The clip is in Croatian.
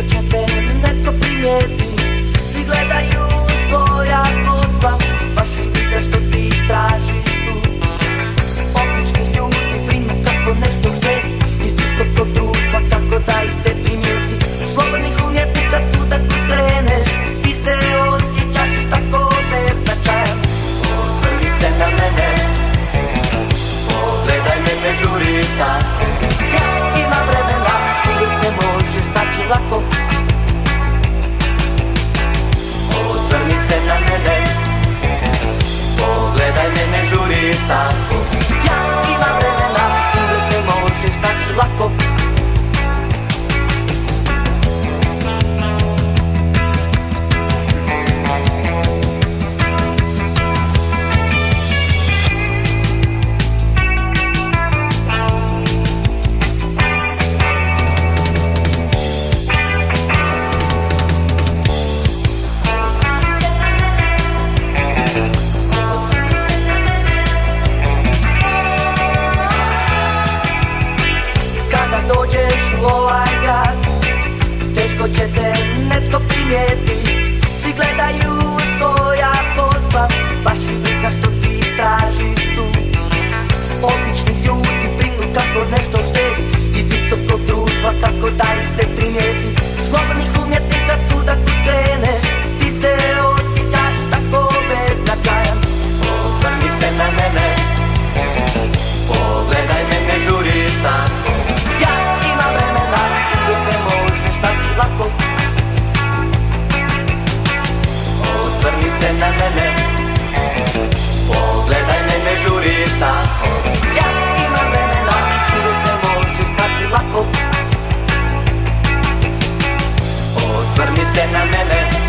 escúchate dođeš u ovaj grad. Teško će te netko primijeti lléname de